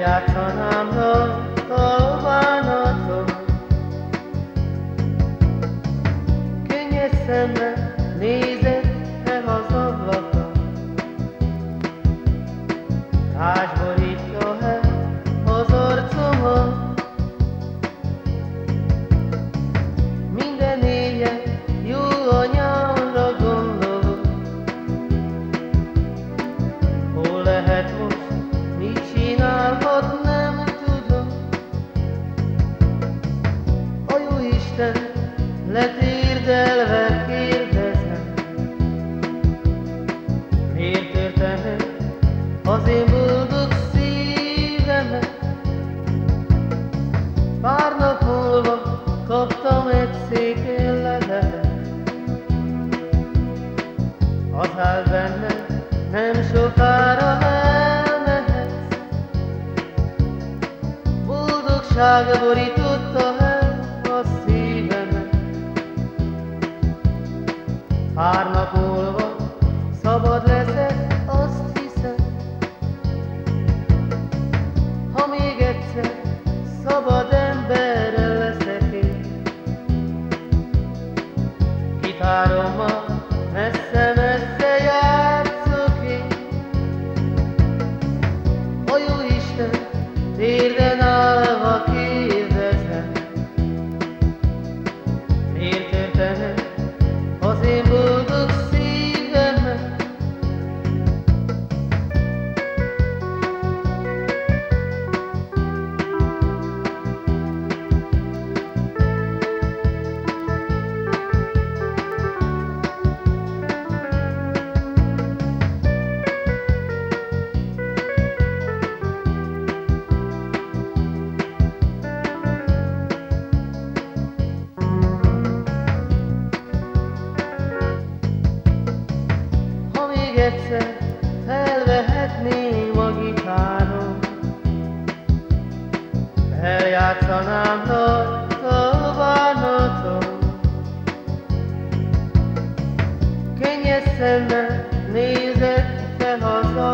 내야 천함로 떠만어도 그녀 삶은 네 benned, nem sokára elmehetsz. Boldogsága borította el a szívemet, pár nap múlva egyszer felvehetném a eljátszanám a bánatom. Könnyes szemmel nézett fel haza,